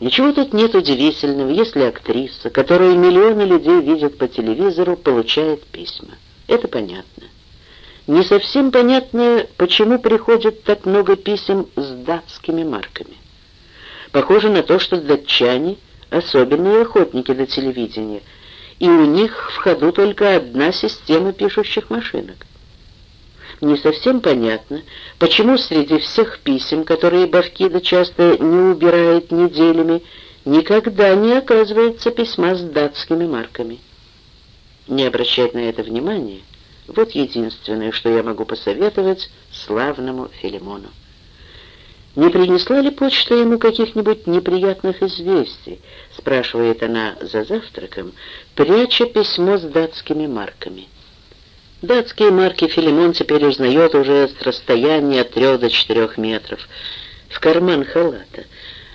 Ничего тут нет удивительного, если актриса, которую миллионы людей видят по телевизору, получает письма. Это понятно. Не совсем понятно, почему приходит так много писем с датскими марками. Похоже на то, что датчане — особенные охотники до телевидения, и у них в ходу только одна система пишущих машинок не совсем понятно, почему среди всех писем, которые Бавкида часто не убирает неделями, никогда не оказывается письма с датскими марками. Не обращать на это внимания — вот единственное, что я могу посоветовать славному Филимону. «Не принесла ли почта ему каких-нибудь неприятных известий?» — спрашивает она за завтраком, пряча письмо с датскими марками. Датские марки Филимон теперь узнает уже с расстояния от трех до четырех метров. В карман халата.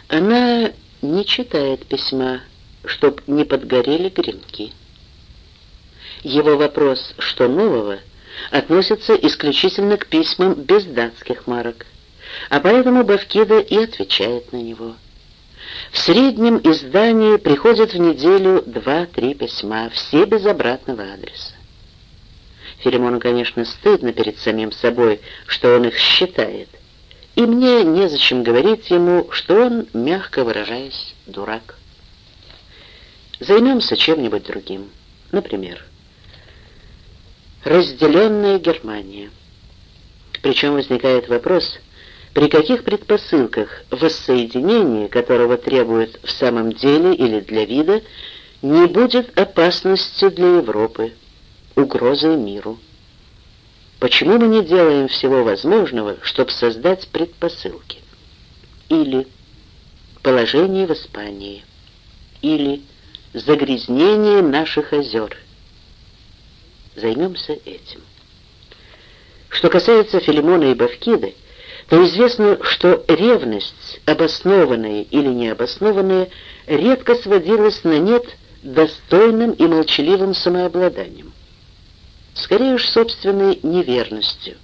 Она не читает письма, чтоб не подгорели гренки. Его вопрос «что нового?» относится исключительно к письмам без датских марок, а поэтому Бавкида и отвечает на него. В среднем издании приходят в неделю два-три письма, все без обратного адреса. Филимону, конечно, стыдно перед самим собой, что он их считает. И мне незачем говорить ему, что он, мягко выражаясь, дурак. Займемся чем-нибудь другим. Например, разделенная Германия. Причем возникает вопрос, при каких предпосылках воссоединение, которого требует в самом деле или для вида, не будет опасностью для Европы угрозой миру. Почему мы не делаем всего возможного, чтобы создать предпосылки? Или положение в Испании, или загрязнение наших озер. Займемся этим. Что касается Филимона и Бавкиды, то известно, что ревность, обоснованная или необоснованная, редко сводилась на нет достойным и молчаливым самообладанием скорее уж собственной неверностью,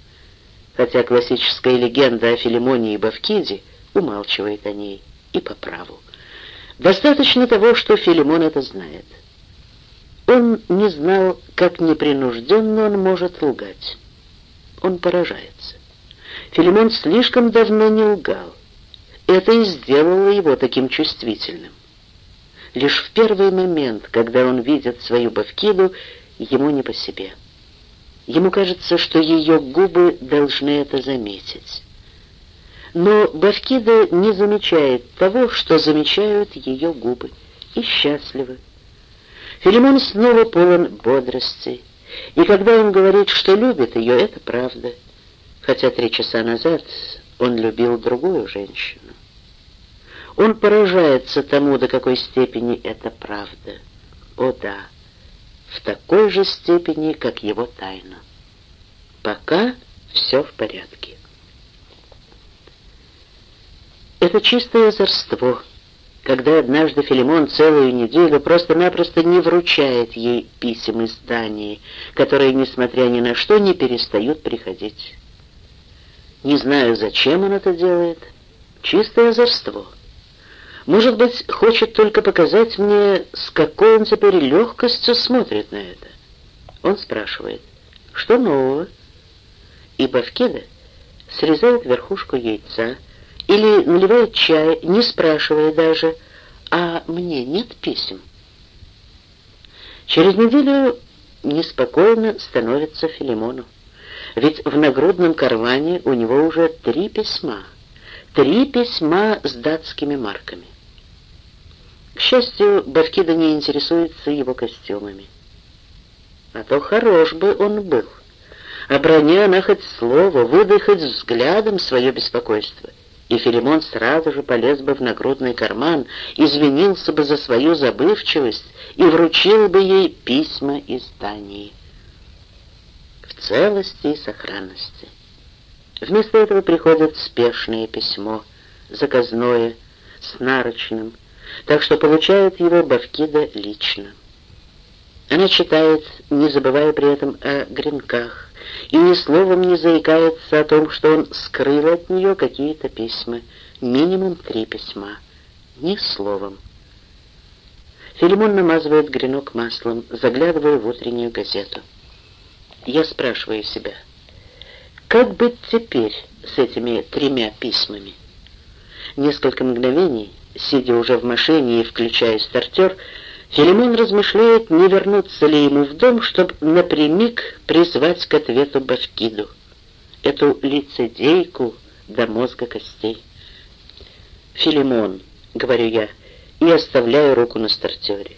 хотя классическая легенда о Филимоне и Бавкиде умалчивает о ней и по праву. Достаточно того, что Филимон это знает. Он не знал, как непринужденно он может лгать. Он поражается. Филимон слишком давно не лгал. Это и сделало его таким чувствительным. Лишь в первый момент, когда он видит свою Бавкиду, ему не по себе. Ему кажется, что ее губы должны это заметить. Но Бавкида не замечает того, что замечают ее губы, и счастливы. Филимон снова полон бодрости, и когда он говорит, что любит ее, это правда, хотя три часа назад он любил другую женщину. Он поражается тому, до какой степени это правда. О да! В такой же степени, как его тайна. Пока все в порядке. Это чистое озорство, когда однажды Филимон целую неделю просто-напросто не вручает ей писем из Дании, которые, несмотря ни на что, не перестают приходить. Не знаю, зачем он это делает. Чистое озорство — может быть, хочет только показать мне, с какой он теперь легкостью смотрит на это. Он спрашивает, что нового? И Бавкеда срезает верхушку яйца или наливает чай, не спрашивая даже, а мне нет писем. Через неделю неспокойно становится Филимону. Ведь в нагрудном кармане у него уже три письма. Три письма с датскими марками. К счастью, Бавкида не интересуется его костюмами. А то хорош бы он был. Оброни она хоть слово, выдай взглядом свое беспокойство. И Филимон сразу же полез бы в нагрудный карман, извинился бы за свою забывчивость и вручил бы ей письма из Дании. В целости и сохранности. Вместо этого приходит спешное письмо, заказное, с нарочным, так что получает его Бавкида лично. Она читает, не забывая при этом о гренках, и ни словом не заикается о том, что он скрыл от нее какие-то письма, минимум три письма. Ни словом. Филимон намазывает гренок маслом, заглядывая в утреннюю газету. Я спрашиваю себя, как быть теперь с этими тремя письмами? Несколько мгновений, сидя уже в машине и включая стартер, Филимон размышляет, не вернуться ли ему в дом, чтобы напрямик призвать к ответу Башкиду, эту лицедейку до мозга костей. «Филимон», — говорю я, и оставляю руку на стартере.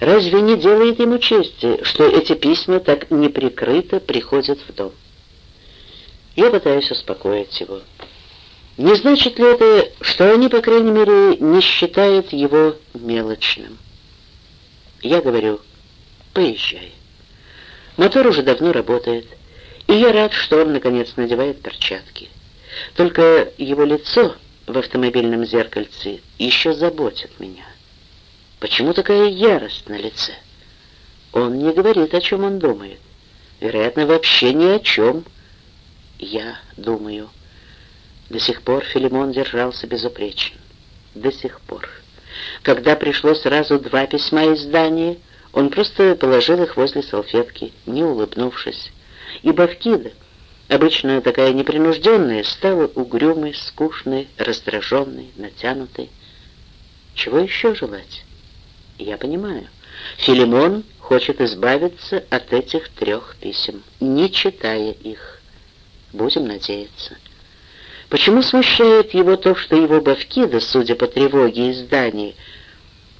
Разве не делает ему чести, что эти письма так неприкрыто приходят в дом? Я пытаюсь успокоить его. Не значит ли это, что они, по крайней мере, не считают его мелочным? Я говорю, поезжай. Мотор уже давно работает, и я рад, что он, наконец, надевает перчатки. Только его лицо в автомобильном зеркальце еще заботит меня. Почему такая ярость на лице? Он не говорит, о чем он думает. Вероятно, вообще ни о чем. Я думаю. До сих пор Филимон держался безупречно. До сих пор. Когда пришло сразу два письма из здания, он просто положил их возле салфетки, не улыбнувшись. И Бавкида, обычно такая непринужденная, стала угрюмой, скучной, раздраженной, натянутой. Чего еще желать? Я понимаю. Филимон хочет избавиться от этих трех писем, не читая их. Будем надеяться. Почему смущает его то, что его Бавкида, судя по тревоге изданий,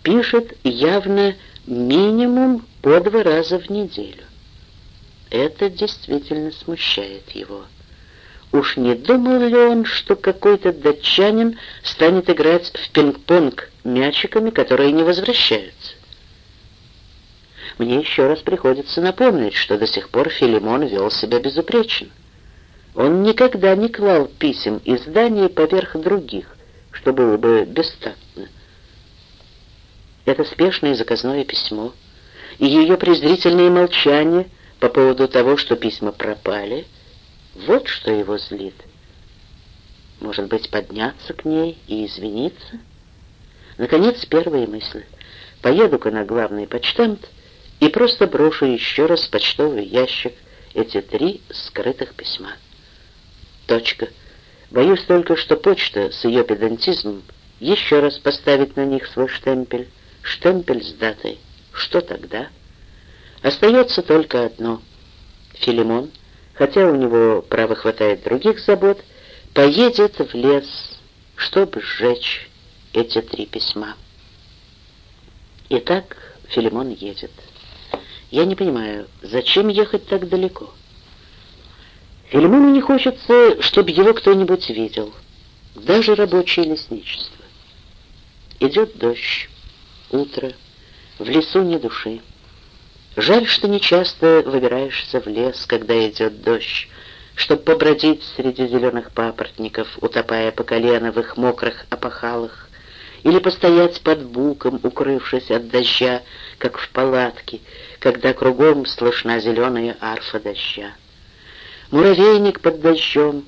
пишет явно минимум по два раза в неделю? Это действительно смущает его. Уж не думал ли он, что какой-то датчанин станет играть в пинг-понг мячиками, которые не возвращаются? Мне еще раз приходится напомнить, что до сих пор Филимон вел себя безупречно. Он никогда не клал писем издания поверх других, что было бы бестактно. Это спешное заказное письмо и ее презрительное молчание по поводу того, что письма пропали, вот что его злит. Может быть, подняться к ней и извиниться? Наконец, первая мысль. Поеду-ка на главный почтамт и просто брошу еще раз в почтовый ящик эти три скрытых письма. Точка. Боюсь только, что почта с ее педантизмом еще раз поставит на них свой штемпель. Штемпель с датой. Что тогда? Остается только одно. Филимон, хотя у него, право, хватает других забот, поедет в лес, чтобы сжечь эти три письма. Итак, Филимон едет. Я не понимаю, зачем ехать так далеко? Филимону не хочется, чтобы его кто-нибудь видел, даже рабочее лесничество. Идет дождь, утро, в лесу ни души. Жаль, что не часто выбираешься в лес, когда идет дождь, чтобы побродить среди зеленых папоротников, утопая по колено в их мокрых опахалах, или постоять под буком, укрывшись от дождя, как в палатке, когда кругом слышна зеленая арфа дождя муравейник под дождем,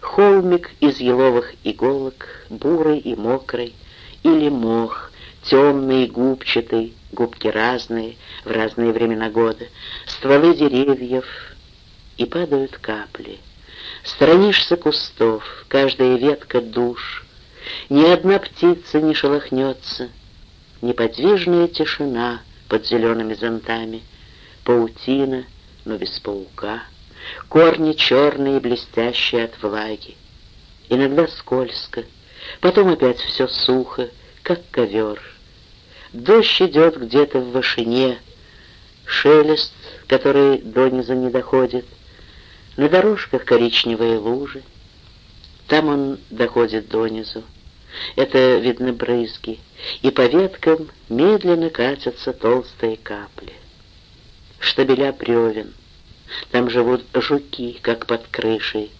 холмик из еловых иголок, бурый и мокрый, или мох, темный и губчатый, губки разные, в разные времена года, стволы деревьев, и падают капли. Сторонишься кустов, каждая ветка душ, ни одна птица не шелохнется, неподвижная тишина под зелеными зонтами, паутина, но без паука — корни черные и блестящие от влаги. Иногда скользко, потом опять все сухо, как ковер. Дождь идет где-то в вышине, шелест, который донизу не доходит, на дорожках коричневые лужи. Там он доходит донизу. Это видно брызги, и по веткам медленно катятся толстые капли. Штабеля бревен, там живут жуки, как под крышей.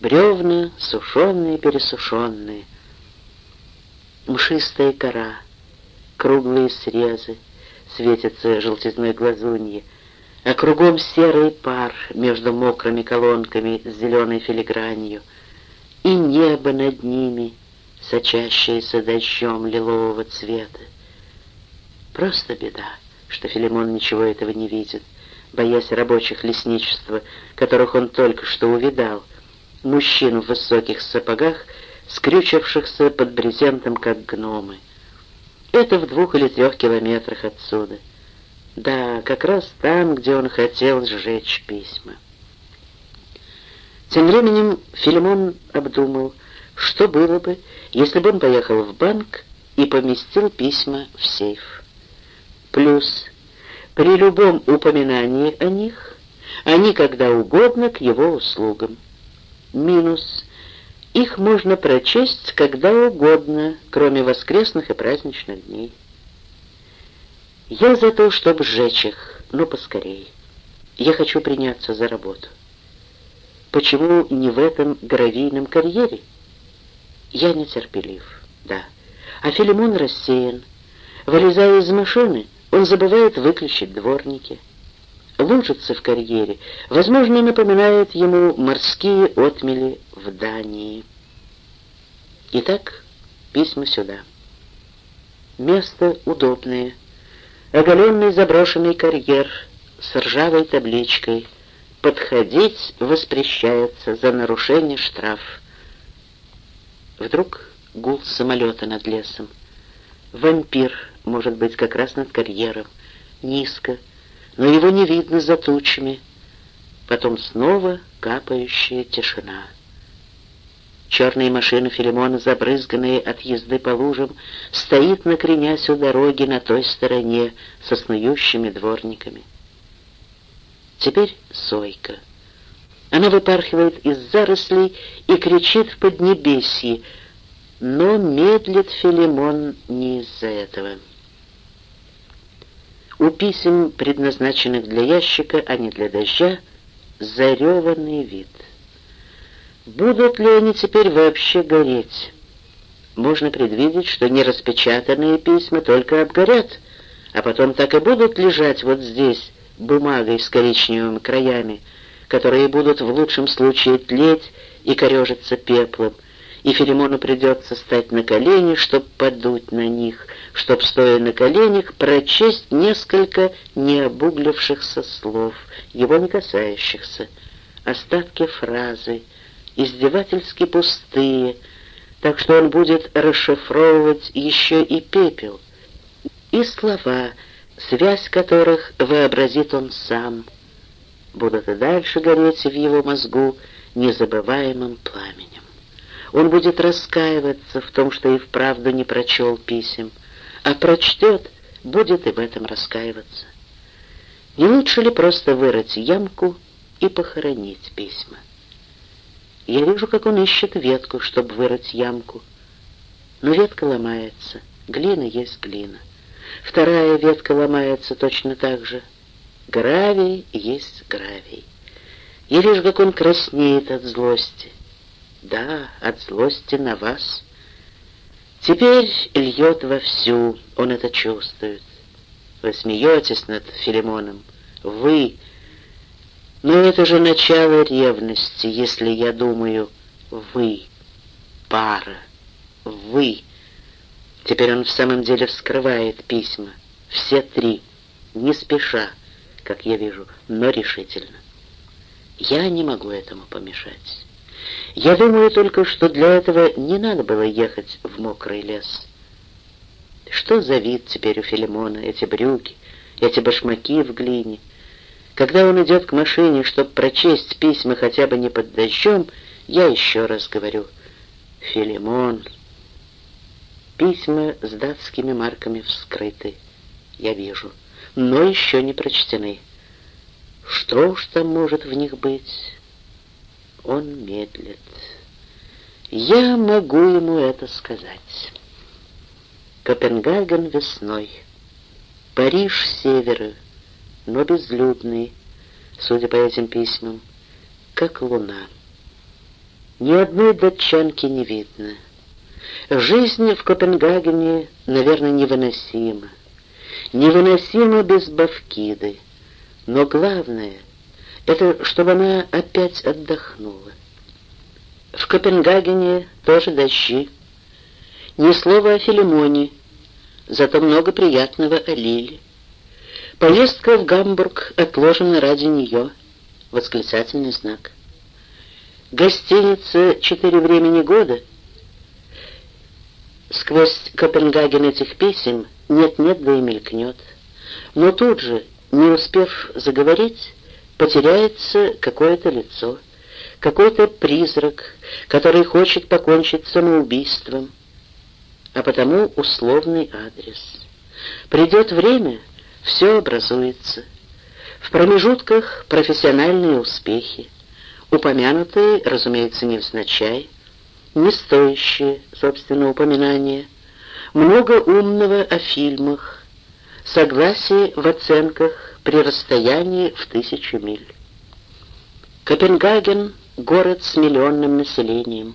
Бревна сушеные, пересушенные. Мшистая кора, круглые срезы, светятся желтизной глазуньи, а кругом серый пар между мокрыми колонками с зеленой филигранью, и небо над ними сочащаяся дождем лилового цвета. Просто беда, что Филимон ничего этого не видит, боясь рабочих лесничества, которых он только что увидал, мужчин в высоких сапогах, скрючившихся под брезентом, как гномы. Это в двух или трех километрах отсюда. Да, как раз там, где он хотел сжечь письма. Тем временем Филимон обдумал, что было бы, если бы он поехал в банк и поместил письма в сейф. Плюс, при любом упоминании о них, они когда угодно к его услугам. Минус, их можно прочесть когда угодно, кроме воскресных и праздничных дней. Я за то, чтобы сжечь их, но поскорее. Я хочу приняться за работу. Почему не в этом гравийном карьере? Я нетерпелив, да. А Филимон рассеян. Вылезая из машины, он забывает выключить дворники. Лужица в карьере, возможно, напоминает ему морские отмели в Дании. Итак, письма сюда. Место удобное. Оголенный заброшенный карьер с ржавой табличкой — подходить воспрещается за нарушение штраф. Вдруг гул самолета над лесом. Вампир, может быть, как раз над карьером, низко, но его не видно за тучами. Потом снова капающая тишина. Черная машина Филимона, забрызганная от езды по лужам, стоит, накренясь у дороги на той стороне со снующими дворниками. Теперь Сойка. Она выпархивает из зарослей и кричит в поднебесье, но медлит Филимон не из-за этого. У писем, предназначенных для ящика, а не для дождя, зареванный вид. Будут ли они теперь вообще гореть? Можно предвидеть, что нераспечатанные письма только обгорят, а потом так и будут лежать вот здесь, бумагой с коричневыми краями, которые будут в лучшем случае тлеть и корежиться пеплом, и Филимону придется стать на колени, чтобы подуть на них, чтоб, стоя на коленях, прочесть несколько необуглившихся слов, его не касающихся, остатки фразы, издевательски пустые, так что он будет расшифровывать еще и пепел, и слова — связь которых вообразит он сам, будут и дальше гореть в его мозгу незабываемым пламенем. Он будет раскаиваться в том, что и вправду не прочел писем, а прочтет, будет и в этом раскаиваться. Не лучше ли просто вырыть ямку и похоронить письма? Я вижу, как он ищет ветку, чтобы вырыть ямку. Но ветка ломается, глина есть глина. Вторая ветка ломается точно так же. Гравий есть гравий. Я вижу, как он краснеет от злости. Да, от злости на вас. Теперь льет вовсю, он это чувствует. Вы смеетесь над Филимоном. Вы. Но это же начало ревности, если я думаю, вы, пара, вы. Теперь он в самом деле вскрывает письма. Все три. Не спеша, как я вижу, но решительно. Я не могу этому помешать. Я думаю только, что для этого не надо было ехать в мокрый лес. Что за вид теперь у Филимона, эти брюки, эти башмаки в глине? Когда он идет к машине, чтобы прочесть письма хотя бы не под дождем, я еще раз говорю, Филимон, Письма с датскими марками вскрыты, я вижу, но еще не прочтены. Что уж там может в них быть? Он медлит. Я могу ему это сказать. Копенгаген весной, Париж севера, но безлюдный, судя по этим письмам, как луна. Ни одной датчанки не видно — Жизнь в Копенгагене, наверное, невыносима. Невыносима без Бавкиды. Но главное — это чтобы она опять отдохнула. В Копенгагене тоже дожди. Ни слова о Филимоне, зато много приятного о Лиле. Поездка в Гамбург отложена ради нее. Восклицательный знак. Гостиница «Четыре времени года» Сквозь Копенгаген этих писем нет-нет, да и мелькнет. Но тут же, не успев заговорить, потеряется какое-то лицо, какой-то призрак, который хочет покончить самоубийством, а потому условный адрес. Придет время, все образуется. В промежутках профессиональные успехи, упомянутые, разумеется, невзначай, не стоящие, собственно, упоминания, много умного о фильмах, согласие в оценках при расстоянии в тысячу миль. Копенгаген — город с миллионным населением,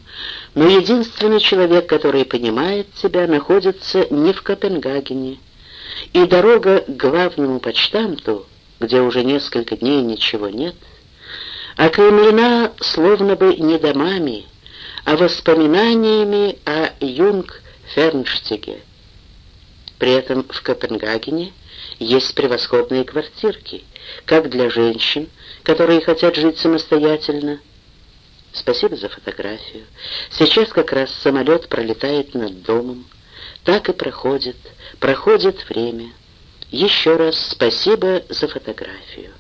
но единственный человек, который понимает тебя, находится не в Копенгагене, и дорога к главному почтамту, где уже несколько дней ничего нет, окаймлена словно бы не домами, а воспоминаниями о Юнг-Фернштиге. При этом в Копенгагене есть превосходные квартирки, как для женщин, которые хотят жить самостоятельно. Спасибо за фотографию. Сейчас как раз самолет пролетает над домом. Так и проходит, проходит время. Еще раз спасибо за фотографию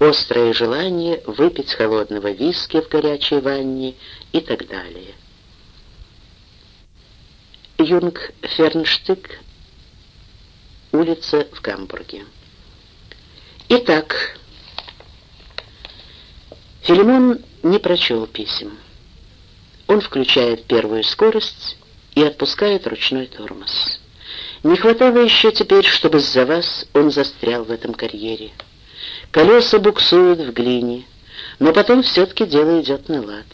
острое желание выпить холодного виски в горячей ванне и так далее. Юнг Фернштык, улица в Гамбурге. Итак, Филимон не прочел писем. Он включает первую скорость и отпускает ручной тормоз. Не хватало еще теперь, чтобы из-за вас он застрял в этом карьере. Колеса буксуют в глине, но потом все-таки дело идет на лад.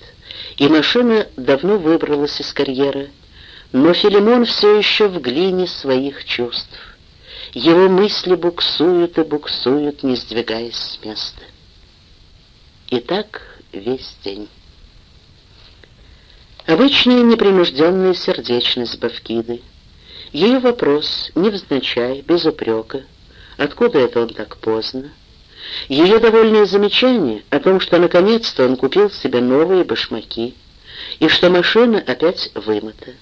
И машина давно выбралась из карьера, но Филимон все еще в глине своих чувств. Его мысли буксуют и буксуют, не сдвигаясь с места. И так весь день. Обычная непринужденная сердечность Бавкиды. Ее вопрос, невзначай, без упрека. Откуда это он так поздно? Ее довольное замечание о том, что наконец-то он купил себе новые башмаки, и что машина опять вымыта.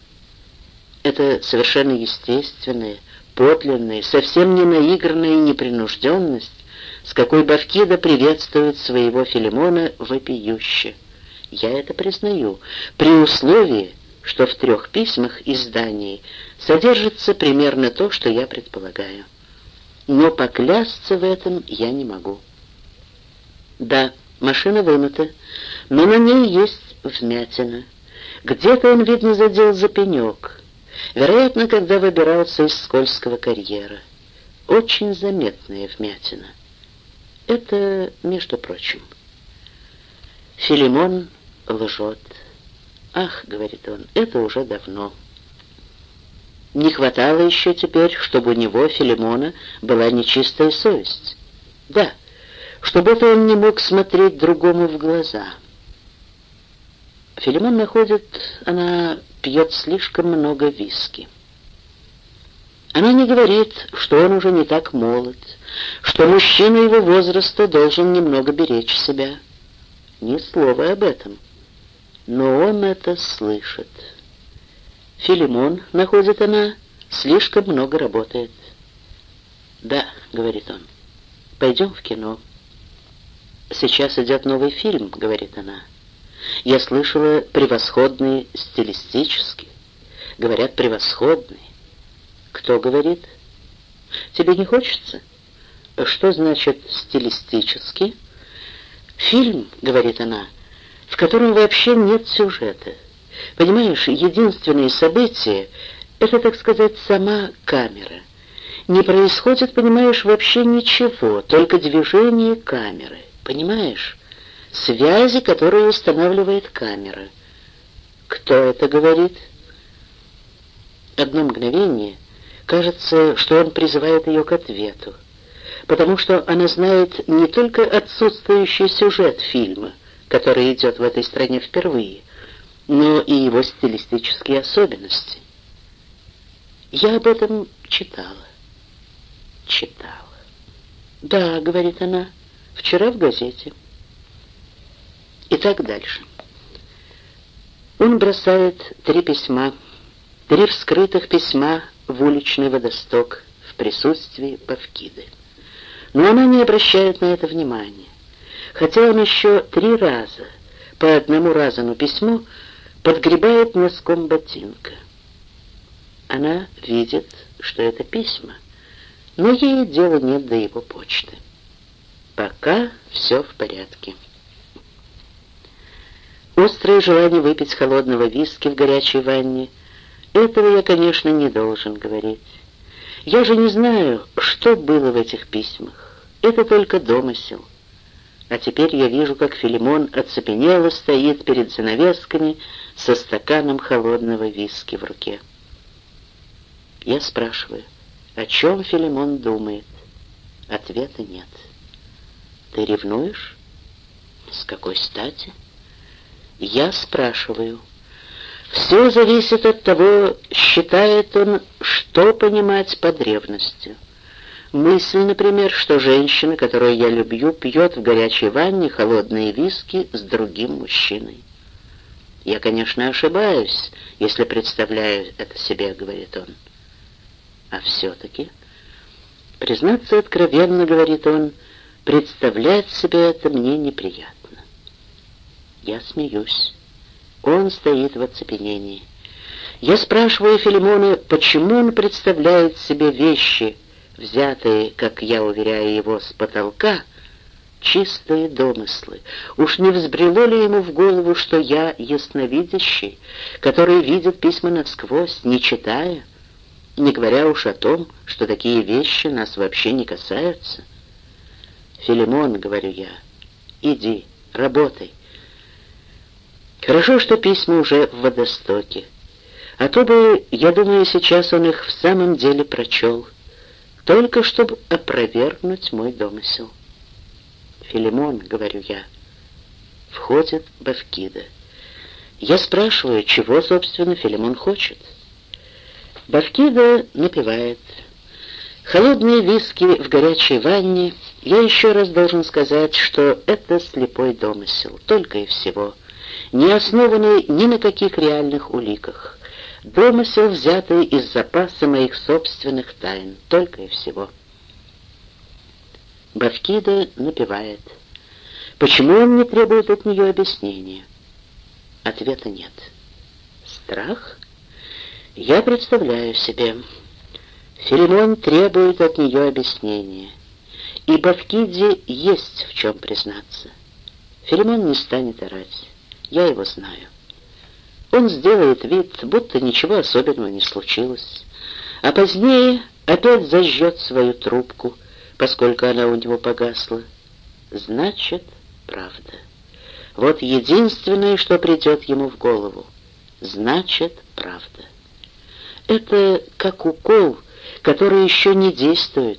Это совершенно естественная, подлинная, совсем не наигранная непринужденность, с какой Бавкида приветствует своего Филимона вопиюще. Я это признаю, при условии, что в трех письмах изданий содержится примерно то, что я предполагаю но поклясться в этом я не могу. Да, машина вымыта, но на ней есть вмятина. Где-то он, видно, задел за пенек. Вероятно, когда выбирался из скользкого карьера. Очень заметная вмятина. Это, между прочим. Филимон лжет. «Ах», — говорит он, — «это уже давно». Не хватало еще теперь, чтобы у него, Филимона, была нечистая совесть. Да, чтобы это он не мог смотреть другому в глаза. Филимон находит, она пьет слишком много виски. Она не говорит, что он уже не так молод, что мужчина его возраста должен немного беречь себя. Ни слова об этом. Но он это слышит. Филимон, находит она, слишком много работает. «Да», — говорит он, — «пойдем в кино». «Сейчас идет новый фильм», — говорит она. «Я слышала превосходный стилистически. Говорят, превосходный». «Кто говорит?» «Тебе не хочется?» «Что значит стилистически?» «Фильм», — говорит она, — «в котором вообще нет сюжета». Понимаешь, единственное событие — это, так сказать, сама камера. Не происходит, понимаешь, вообще ничего, только движение камеры. Понимаешь? Связи, которые устанавливает камера. Кто это говорит? Одно мгновение кажется, что он призывает ее к ответу, потому что она знает не только отсутствующий сюжет фильма, который идет в этой стране впервые — но и его стилистические особенности. Я об этом читала. Читала. Да, говорит она, вчера в газете. И так дальше. Он бросает три письма, три вскрытых письма в уличный водосток в присутствии Павкиды. Но она не обращает на это внимания. Хотя он еще три раза, по одному разу письму, подгребает носком ботинка. Она видит, что это письма, но ей дела нет до его почты. Пока все в порядке. Острое желание выпить холодного виски в горячей ванне — этого я, конечно, не должен говорить. Я же не знаю, что было в этих письмах. Это только домысел. А теперь я вижу, как Филимон оцепенело стоит перед занавесками со стаканом холодного виски в руке. Я спрашиваю, о чем Филимон думает? Ответа нет. Ты ревнуешь? С какой стати? Я спрашиваю. Все зависит от того, считает он, что понимать под ревностью. Мысль, например, что женщина, которую я люблю, пьет в горячей ванне холодные виски с другим мужчиной. Я, конечно, ошибаюсь, если представляю это себе, говорит он. А все-таки, признаться откровенно, говорит он, представлять себе это мне неприятно. Я смеюсь. Он стоит в оцепенении. Я спрашиваю Филимона, почему он представляет себе вещи, взятые, как я уверяю его, с потолка, чистые домыслы. Уж не взбрело ли ему в голову, что я ясновидящий, который видит письма насквозь, не читая? не говоря уж о том, что такие вещи нас вообще не касаются. «Филимон», — говорю я, — «иди, работай». Хорошо, что письма уже в водостоке, а то бы, я думаю, сейчас он их в самом деле прочел, только чтобы опровергнуть мой домысел. «Филимон», — говорю я, — входит Бавкида. Я спрашиваю, чего, собственно, Филимон хочет. Бавкида напевает. Холодные виски в горячей ванне. Я еще раз должен сказать, что это слепой домысел, только и всего, не основанный ни на каких реальных уликах. Домысел, взятый из запаса моих собственных тайн, только и всего. Бавкида напевает. Почему он не требует от нее объяснения? Ответа нет. Страх? Я представляю себе. Филимон требует от нее объяснения. Ибо в Киде есть в чем признаться. Филимон не станет орать. Я его знаю. Он сделает вид, будто ничего особенного не случилось. А позднее опять зажжет свою трубку, поскольку она у него погасла. Значит, правда. Вот единственное, что придет ему в голову. Значит, правда. Это как укол, который еще не действует,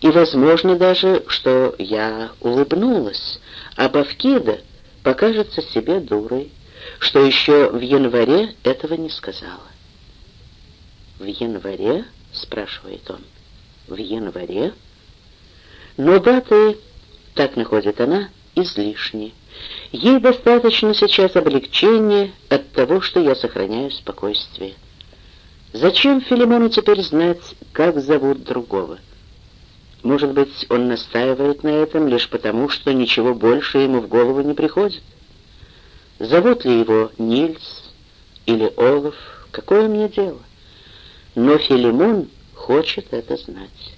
и, возможно, даже, что я улыбнулась, а Бавкида покажется себе дурой, что еще в январе этого не сказала. «В январе?» — спрашивает он. «В январе?» Но даты, так находит она, излишни. Ей достаточно сейчас облегчения от того, что я сохраняю спокойствие. Зачем Филимону теперь знать, как зовут другого? Может быть, он настаивает на этом лишь потому, что ничего больше ему в голову не приходит? Зовут ли его Нильс или Олаф, какое мне дело? Но Филимон хочет это знать.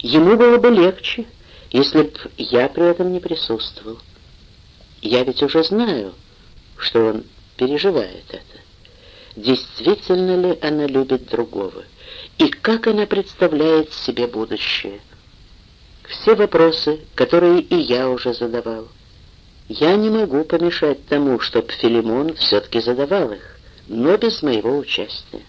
Ему было бы легче, если б я при этом не присутствовал. Я ведь уже знаю, что он переживает это действительно ли она любит другого, и как она представляет себе будущее. Все вопросы, которые и я уже задавал. Я не могу помешать тому, чтобы Филимон все-таки задавал их, но без моего участия.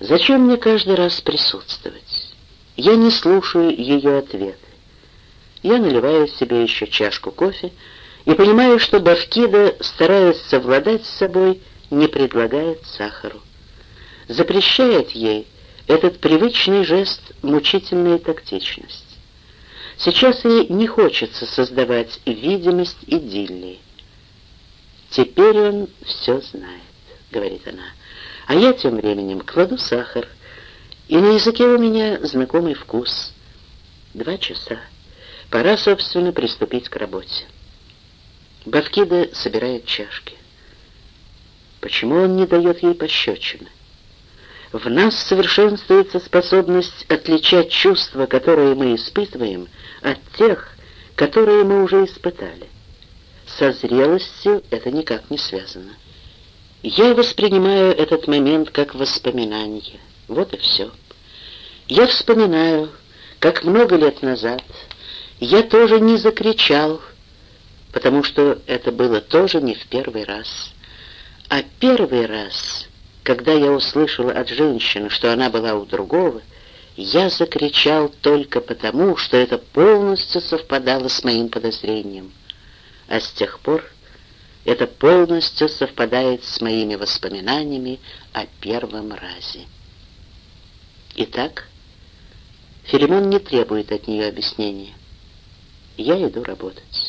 Зачем мне каждый раз присутствовать? Я не слушаю ее ответы. Я наливаю себе еще чашку кофе и понимаю, что Бавкида, стараясь совладать с собой, не предлагает сахару. запрещает ей этот привычный жест мучительная тактичность. Сейчас ей не хочется создавать видимость идиллии. «Теперь он все знает», — говорит она, — «а я тем временем кладу сахар, и на языке у меня знакомый вкус. Два часа. Пора, собственно, приступить к работе». Бавкида собирает чашки. Почему он не дает ей пощечины? В нас совершенствуется способность отличать чувства, которые мы испытываем, от тех, которые мы уже испытали. Со зрелостью это никак не связано. Я воспринимаю этот момент как воспоминание. Вот и все. Я вспоминаю, как много лет назад я тоже не закричал, потому что это было тоже не в первый раз. А первый раз когда я услышала от женщины, что она была у другого, я закричал только потому, что это полностью совпадало с моим подозрением. А с тех пор это полностью совпадает с моими воспоминаниями о первом разе. Итак, Филимон не требует от нее объяснения. Я иду работать.